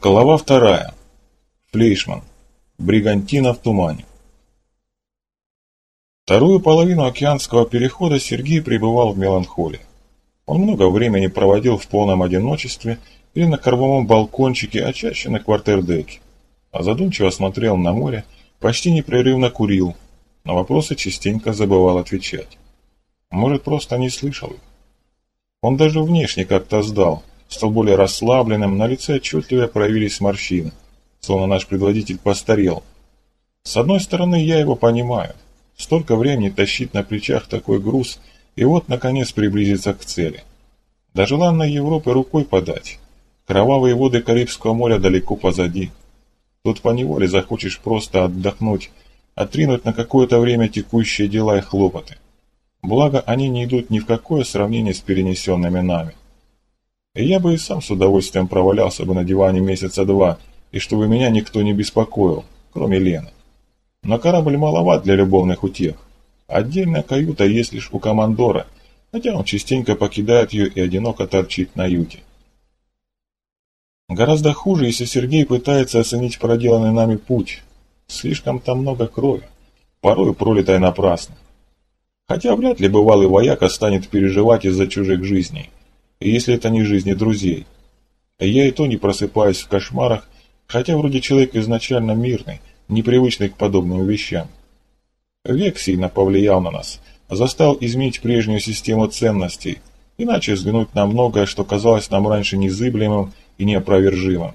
Глава вторая. Флейшман. Бригантина в тумане. Вторую половину океанского перехода Сергей пребывал в меланхолии. Он много времени проводил в полном одиночестве или на кормовом балкончике, а чаще на квартердеке. А задумчиво смотрел на море, почти непрерывно курил, на вопросы частенько забывал отвечать. Может, просто не слышал их. Он даже внешне как-то сдал, стал более расслабленным, на лице отчетливо проявились морщины, словно наш предводитель постарел. С одной стороны, я его понимаю. Столько времени тащить на плечах такой груз, и вот, наконец, приблизиться к цели. До желанной Европы рукой подать. Кровавые воды Карибского моря далеко позади. Тут поневоле захочешь просто отдохнуть, отринуть на какое-то время текущие дела и хлопоты. Благо, они не идут ни в какое сравнение с перенесенными нами. Я бы и сам с удовольствием провалялся бы на диване месяца два, и чтобы меня никто не беспокоил, кроме Лены. Но корабль маловат для любовных утех. Отдельная каюта есть лишь у командора, хотя он частенько покидает ее и одиноко торчит на юте. Гораздо хуже, если Сергей пытается оценить проделанный нами путь. Слишком там много крови, порой пролитой напрасно. Хотя вряд ли бывалый вояка станет переживать из-за чужих жизней если это не жизни друзей. Я и то не просыпаюсь в кошмарах, хотя вроде человек изначально мирный, непривычный к подобным вещам. Век сильно повлиял на нас, застал изменить прежнюю систему ценностей, иначе взглянуть на многое, что казалось нам раньше незыблемым и неопровержимым.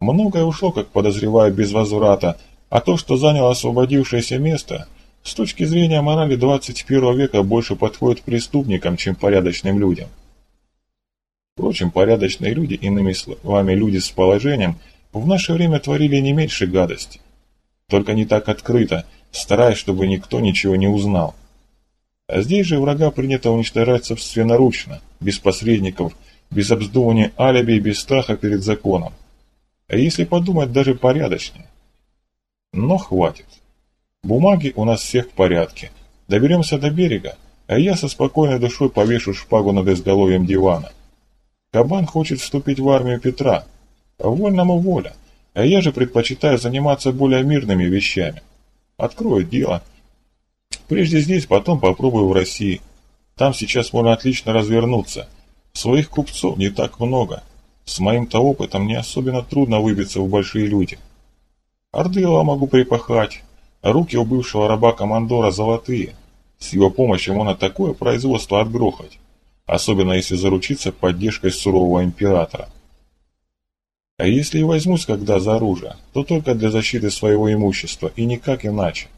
Многое ушло, как подозреваю, без возврата, а то, что заняло освободившееся место, с точки зрения морали 21 века больше подходит преступникам, чем порядочным людям. Впрочем, порядочные люди, иными словами люди с положением, в наше время творили не меньше гадости. Только не так открыто, стараясь, чтобы никто ничего не узнал. А здесь же врага принято уничтожать собственноручно, без посредников, без обздувания алиби и без страха перед законом. А если подумать, даже порядочнее. Но хватит. Бумаги у нас всех в порядке. Доберемся до берега, а я со спокойной душой повешу шпагу над изголовьем дивана. Кабан хочет вступить в армию Петра. Вольному воля. А я же предпочитаю заниматься более мирными вещами. Открою дело. Прежде здесь, потом попробую в России. Там сейчас можно отлично развернуться. Своих купцов не так много. С моим-то опытом не особенно трудно выбиться в большие люди. Ордыла могу припахать. Руки у бывшего раба-командора золотые. С его помощью можно такое производство отгрохать особенно если заручиться поддержкой сурового императора. А если и возьмусь когда за оружие, то только для защиты своего имущества и никак иначе.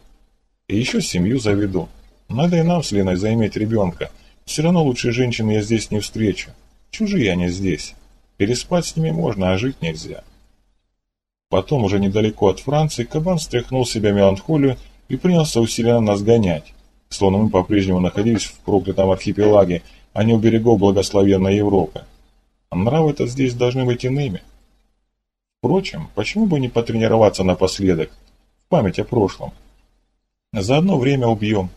И еще семью заведу. Надо и нам с Леной заиметь ребенка. Все равно лучше женщины я здесь не встречу. Чужие они здесь. Переспать с ними можно, а жить нельзя. Потом, уже недалеко от Франции, кабан стряхнул себя меланхолию и принялся усиленно нас гонять, словно мы по-прежнему находились в проклятом архипелаге, а не у берегов благословенной Европы. А нравы-то здесь должны быть иными. Впрочем, почему бы не потренироваться напоследок, в память о прошлом? Заодно время убьем.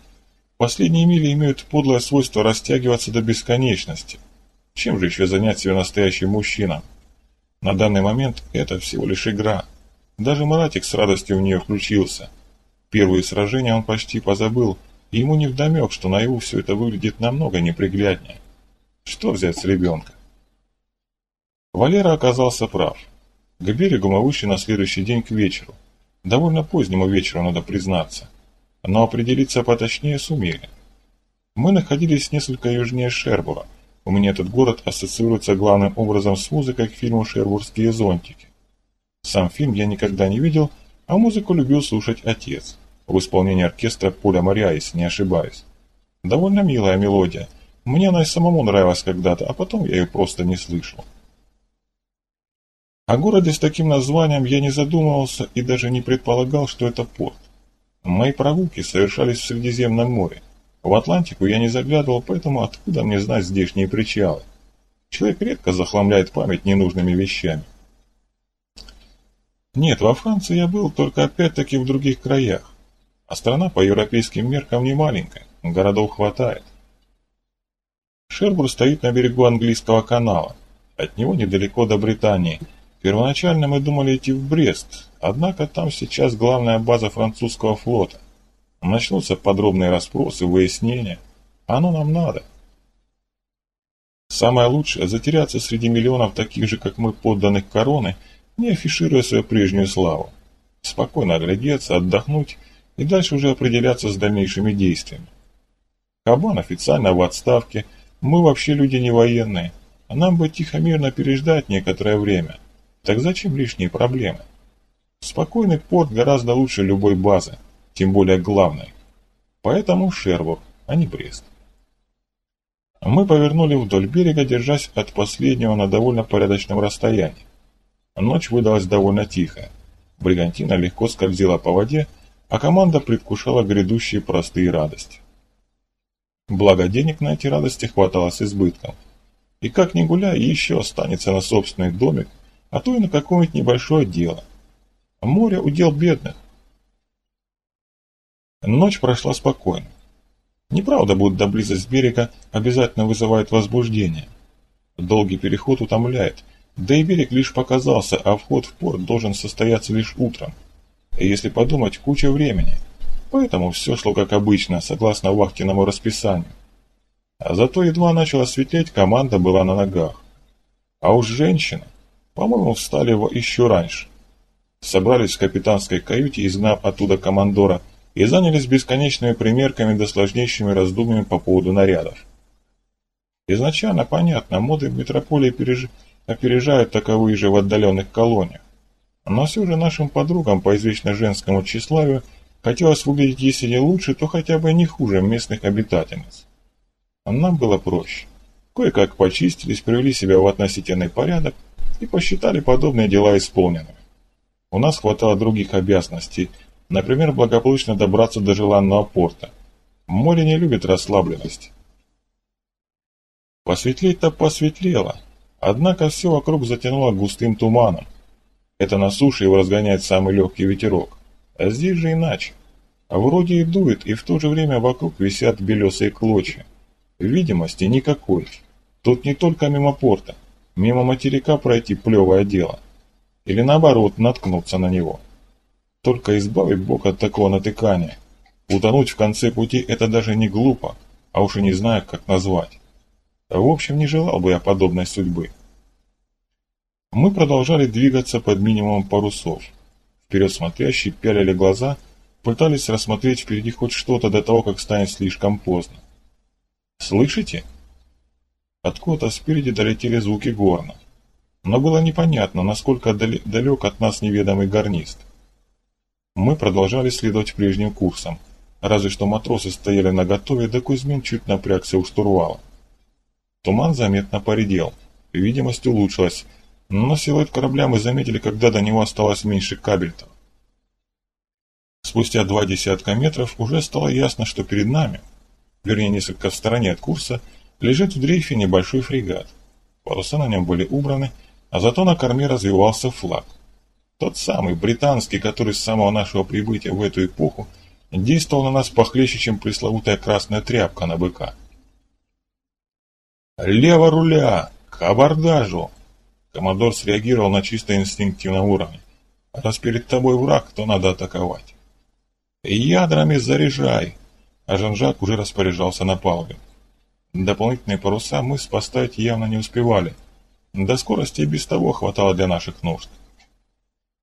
Последние мили имеют подлое свойство растягиваться до бесконечности. Чем же еще занять себя настоящим мужчином? На данный момент это всего лишь игра. Даже Маратик с радостью в нее включился. Первые сражения он почти позабыл – и ему невдомек, что наяву все это выглядит намного непригляднее. Что взять с ребенка? Валера оказался прав. К берегу мы вышли на следующий день к вечеру. Довольно позднему вечеру, надо признаться. Но определиться поточнее сумели. Мы находились несколько южнее Шербура. У меня этот город ассоциируется главным образом с музыкой к фильму «Шербургские зонтики». Сам фильм я никогда не видел, а музыку любил слушать отец в исполнении оркестра Поля Моря, если не ошибаюсь. Довольно милая мелодия. Мне она и самому нравилась когда-то, а потом я ее просто не слышал. О городе с таким названием я не задумывался и даже не предполагал, что это порт. Мои прогулки совершались в Средиземном море. В Атлантику я не заглядывал, поэтому откуда мне знать здешние причалы? Человек редко захламляет память ненужными вещами. Нет, во Франции я был только опять-таки в других краях. А страна по европейским меркам не маленькая, городов хватает. Шербур стоит на берегу английского канала. От него недалеко до Британии. Первоначально мы думали идти в Брест, однако там сейчас главная база французского флота. Начнутся подробные расспросы, выяснения. Оно нам надо. Самое лучшее – затеряться среди миллионов таких же, как мы, подданных короны, не афишируя свою прежнюю славу. Спокойно оглядеться, отдохнуть и дальше уже определяться с дальнейшими действиями. Кабан официально в отставке, мы вообще люди не военные, а нам бы тихо-мирно переждать некоторое время. Так зачем лишние проблемы? Спокойный порт гораздо лучше любой базы, тем более главной. Поэтому Шербург, а не Брест. Мы повернули вдоль берега, держась от последнего на довольно порядочном расстоянии. Ночь выдалась довольно тихая. Бригантина легко скользила по воде, а команда предвкушала грядущие простые радости. Благо денег на эти радости хватало с избытком. И как ни гуляй, еще останется на собственный домик, а то и на какое-нибудь небольшое дело. Море удел бедных. Ночь прошла спокойно. Неправда, будто близость берега обязательно вызывает возбуждение. Долгий переход утомляет, да и берег лишь показался, а вход в порт должен состояться лишь утром. Если подумать, куча времени. Поэтому все шло как обычно, согласно вахтенному расписанию. А зато едва начало светлеть, команда была на ногах. А уж женщины, по-моему, встали еще раньше. Собрались в капитанской каюте, изгнав оттуда командора, и занялись бесконечными примерками да сложнейшими раздумьями по поводу нарядов. Изначально понятно, моды в метрополии переж... опережают таковые же в отдаленных колониях. Но все же нашим подругам по извечно женскому тщеславию хотелось выглядеть, если не лучше, то хотя бы не хуже местных обитательниц. А нам было проще. Кое-как почистились, привели себя в относительный порядок и посчитали подобные дела исполненными. У нас хватало других обязанностей, Например, благополучно добраться до желанного порта. Море не любит расслабленность. Посветлеть-то посветлело, однако все вокруг затянуло густым туманом. Это на суше его разгоняет самый легкий ветерок. А здесь же иначе. А вроде и дует, и в то же время вокруг висят белесые клочья. Видимости никакой. Тут не только мимо порта. Мимо материка пройти плевое дело. Или наоборот, наткнуться на него. Только избавить Бог от такого натыкания. Утонуть в конце пути – это даже не глупо, а уж и не знаю, как назвать. В общем, не желал бы я подобной судьбы. Мы продолжали двигаться под минимумом парусов. Вперед смотрящие пялили глаза, пытались рассмотреть впереди хоть что-то до того, как станет слишком поздно. «Слышите?» Откуда-то спереди долетели звуки горна. Но было непонятно, насколько далек от нас неведомый гарнист. Мы продолжали следовать прежним курсом, разве что матросы стояли наготове, да Кузьмин чуть напрягся у штурвала. Туман заметно поредел, видимость улучшилась, но силуэт корабля мы заметили, когда до него осталось меньше кабельтов. Спустя два десятка метров уже стало ясно, что перед нами, вернее несколько в стороне от курса, лежит в дрейфе небольшой фрегат. Паруса на нем были убраны, а зато на корме развивался флаг – тот самый, британский, который с самого нашего прибытия в эту эпоху действовал на нас похлеще, чем пресловутая красная тряпка на быка. «Лево руля! К абордажу!» Коммодор среагировал на чисто инстинктивном уровне. «Раз перед тобой враг, то надо атаковать». «Ядрами заряжай!» А Жан-Жак уже распоряжался на палубе. Дополнительные паруса мы поставить явно не успевали. До скорости и без того хватало для наших нужд.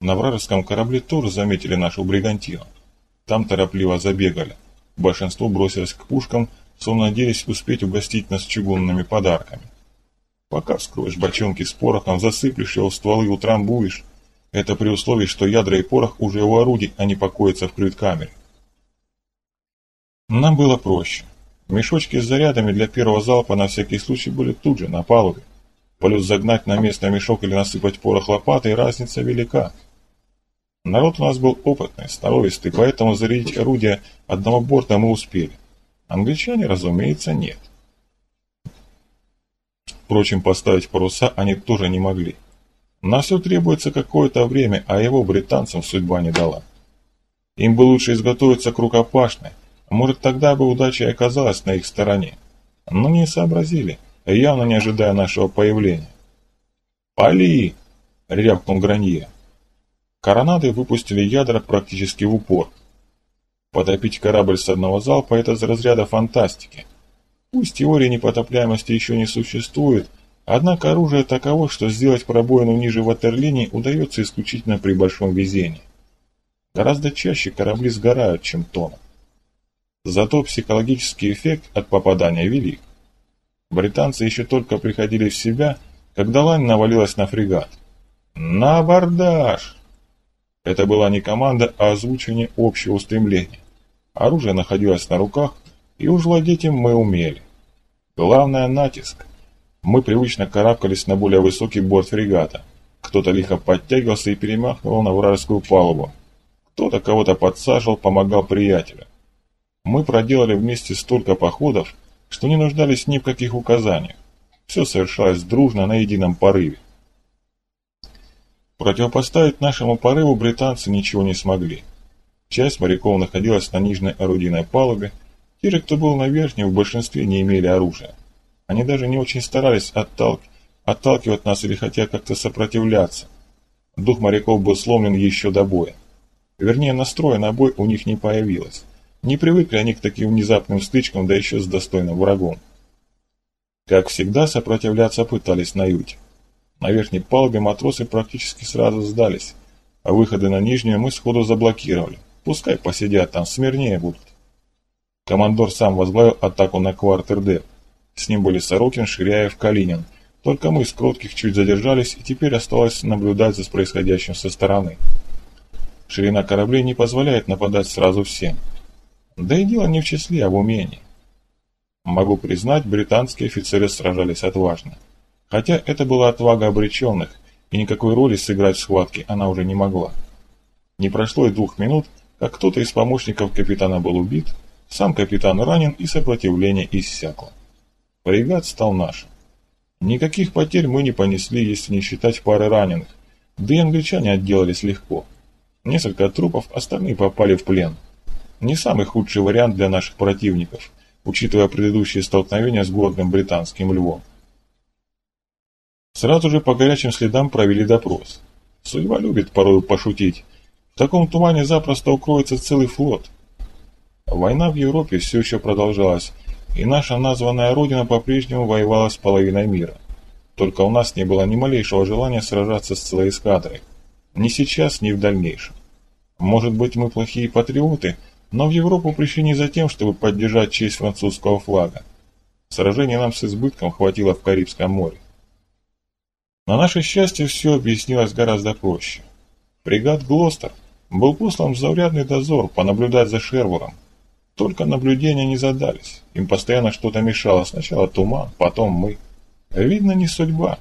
На вражеском корабле тоже заметили нашу бригантину. Там торопливо забегали. Большинство бросилось к пушкам, словно надеясь успеть угостить нас чугунными подарками. Пока вскроешь бочонки с порохом, засыплешь его в стволы и утрамбуешь. Это при условии, что ядра и порох уже у орудий, а не покоятся в крюит-камере. Нам было проще. Мешочки с зарядами для первого залпа на всякий случай были тут же, на палубе. Плюс загнать на место мешок или насыпать порох лопатой, разница велика. Народ у нас был опытный, сноровистый, поэтому зарядить орудие одного борта мы успели. Англичане, разумеется, нет. Впрочем, поставить паруса они тоже не могли. На все требуется какое-то время, а его британцам судьба не дала. Им бы лучше изготовиться к рукопашной, может тогда бы удача и оказалась на их стороне. Но не сообразили, явно не ожидая нашего появления. «Пали!» — рявкнул Гранье. Коронады выпустили ядра практически в упор. Потопить корабль с одного залпа – это из разряда фантастики. Пусть теории непотопляемости еще не существует, однако оружие таково, что сделать пробоину ниже ватерлинии удается исключительно при большом везении. Гораздо чаще корабли сгорают, чем тонут. Зато психологический эффект от попадания велик. Британцы еще только приходили в себя, когда лань навалилась на фрегат. «На абордаж!» Это была не команда, а озвучивание общего устремления. Оружие находилось на руках, и уж владеть им мы умели. Главное – натиск. Мы привычно карабкались на более высокий борт фрегата. Кто-то лихо подтягивался и перемахивал на вражескую палубу. Кто-то кого-то подсаживал, помогал приятелю. Мы проделали вместе столько походов, что не нуждались ни в каких указаниях. Все совершалось дружно на едином порыве. Противопоставить нашему порыву британцы ничего не смогли. Часть моряков находилась на нижней орудийной палубе, те кто был на верхней, в большинстве не имели оружия. Они даже не очень старались отталк... отталкивать нас или хотя как-то сопротивляться. Дух моряков был сломлен еще до боя. Вернее, настроя на бой у них не появилось. Не привыкли они к таким внезапным стычкам, да еще с достойным врагом. Как всегда, сопротивляться пытались на юте. На верхней палубе матросы практически сразу сдались, а выходы на нижнюю мы сходу заблокировали. Пускай посидят там, смирнее будут. Командор сам возглавил атаку на квартердек. С ним были Сорокин, Ширяев, Калинин. Только мы с кротких чуть задержались, и теперь осталось наблюдать за происходящим со стороны. Ширина кораблей не позволяет нападать сразу всем. Да и дело не в числе, а в умении. Могу признать, британские офицеры сражались отважно. Хотя это была отвага обреченных, и никакой роли сыграть в схватке она уже не могла. Не прошло и двух минут, как кто-то из помощников капитана был убит, сам капитан ранен и сопротивление иссякло. Фрегат стал нашим. Никаких потерь мы не понесли, если не считать пары раненых, да и англичане отделались легко. Несколько трупов, остальные попали в плен. Не самый худший вариант для наших противников, учитывая предыдущие столкновения с гордым британским львом. Сразу же по горячим следам провели допрос. Судьба любит порою пошутить. В таком тумане запросто укроется целый флот. Война в Европе все еще продолжалась, и наша названная родина по-прежнему воевала с половиной мира. Только у нас не было ни малейшего желания сражаться с целой эскадрой. Ни сейчас, ни в дальнейшем. Может быть, мы плохие патриоты, но в Европу пришли не за тем, чтобы поддержать честь французского флага. Сражений нам с избытком хватило в Карибском море. На наше счастье все объяснилось гораздо проще. Фрегат «Глостер» был послан в заурядный дозор понаблюдать за Шервуром. Только наблюдения не задались, им постоянно что-то мешало, сначала туман, потом мы. Видно, не судьба.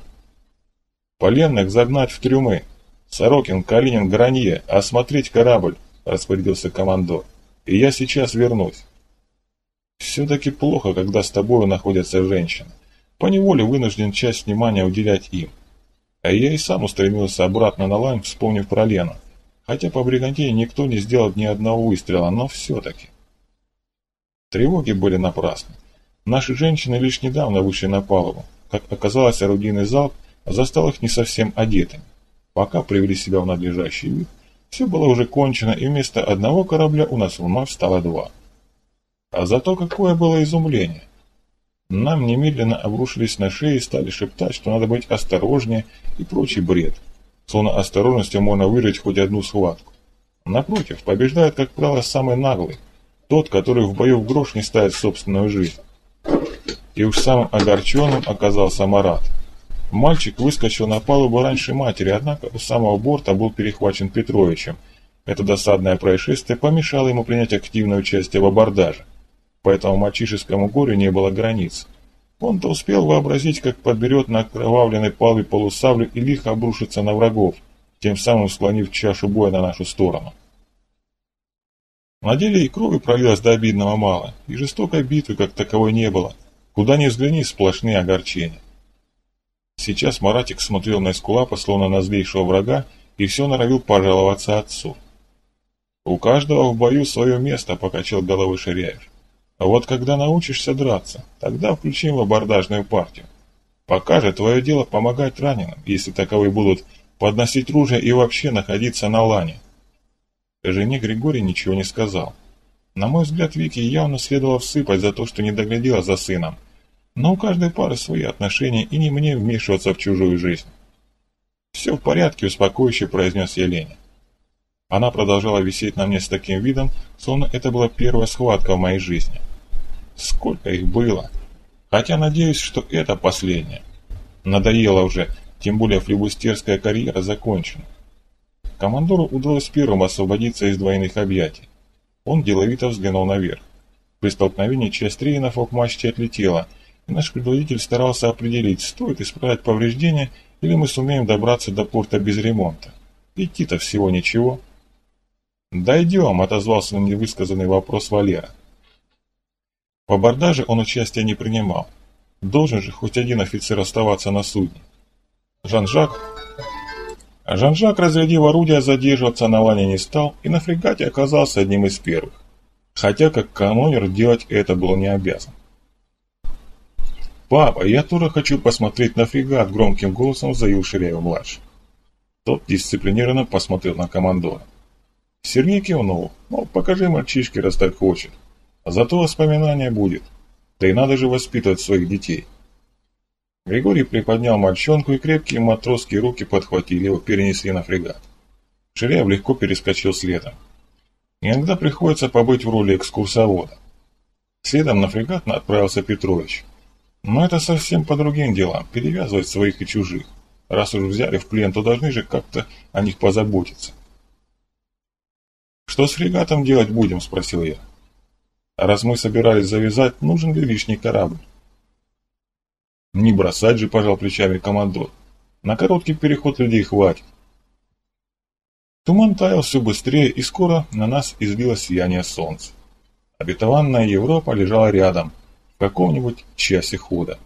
Поленных загнать в трюмы. Сорокин, Калинин, Гранье, осмотреть корабль, распорядился командор. И я сейчас вернусь. Все-таки плохо, когда с тобою находятся женщины. Поневоле вынужден часть внимания уделять им. А я и сам устремился обратно на лайм, вспомнив про Лену. Хотя по бригантине никто не сделал ни одного выстрела, но все-таки. Тревоги были напрасны. Наши женщины лишь недавно вышли на палубу. Как оказалось, орудийный залп застал их не совсем одетыми. Пока привели себя в надлежащий вид, все было уже кончено, и вместо одного корабля у нас вновь стало два. А зато какое было изумление! Нам немедленно обрушились на шеи и стали шептать, что надо быть осторожнее и прочий бред. Словно осторожностью можно выиграть хоть одну схватку. Напротив, побеждает, как правило, самый наглый. Тот, который в бою в грош не ставит собственную жизнь. И уж самым огорченным оказался Марат. Мальчик выскочил на палубу раньше матери, однако у самого борта был перехвачен Петровичем. Это досадное происшествие помешало ему принять активное участие в абордаже поэтому мальчишескому горю не было границ. Он-то успел вообразить, как подберет на окровавленной палубе полусаблю и лихо обрушится на врагов, тем самым склонив чашу боя на нашу сторону. На деле и крови пролилось до обидного мало, и жестокой битвы как таковой не было. Куда ни взгляни, сплошные огорчения. Сейчас Маратик смотрел на Эскулапа, словно на злейшего врага, и все норовил пожаловаться отцу. «У каждого в бою свое место», — покачал головой Ширяев. А вот когда научишься драться, тогда включим в абордажную партию. Пока же твое дело помогать раненым, если таковые будут, подносить ружье и вообще находиться на лане. Жене Григорий ничего не сказал. На мой взгляд, Вике явно следовало всыпать за то, что не доглядела за сыном. Но у каждой пары свои отношения, и не мне вмешиваться в чужую жизнь. «Все в порядке», — успокоюще произнес я. Она продолжала висеть на мне с таким видом, словно это была первая схватка в моей жизни. Сколько их было! Хотя надеюсь, что это последняя. Надоело уже, тем более флебустерская карьера закончена. Командору удалось первым освободиться из двойных объятий. Он деловито взглянул наверх. При столкновении часть тренов к мачте отлетела, и наш предводитель старался определить, стоит исправить повреждения или мы сумеем добраться до порта без ремонта. Идти-то всего ничего. «Дойдем», — отозвался на невысказанный вопрос Валера. В абордаже он участия не принимал. Должен же хоть один офицер оставаться на судне. Жан-Жак... Жан-Жак, разрядив орудия, задерживаться на лане не стал и на фрегате оказался одним из первых. Хотя как канонер делать это был не обязан. «Папа, я тоже хочу посмотреть на фрегат», — громким голосом заявил Ширяев-младший. Тот дисциплинированно посмотрел на командора. Сергей кивнул, мол, покажи мальчишке, раз так хочет. Зато воспоминания будет. Да и надо же воспитывать своих детей. Григорий приподнял мальчонку, и крепкие матросские руки подхватили его, перенесли на фрегат. Ширяев легко перескочил следом. Иногда приходится побыть в роли экскурсовода. Следом на фрегат отправился Петрович. Но это совсем по другим делам, перевязывать своих и чужих. Раз уж взяли в плен, то должны же как-то о них позаботиться. «Что с фрегатом делать будем?» – спросил я. «Раз мы собирались завязать, нужен ли лишний корабль?» «Не бросать же», – пожал плечами командор. «На короткий переход людей хватит». Туман таял все быстрее, и скоро на нас излилось сияние солнца. Обетованная Европа лежала рядом – в каком-нибудь часе хода.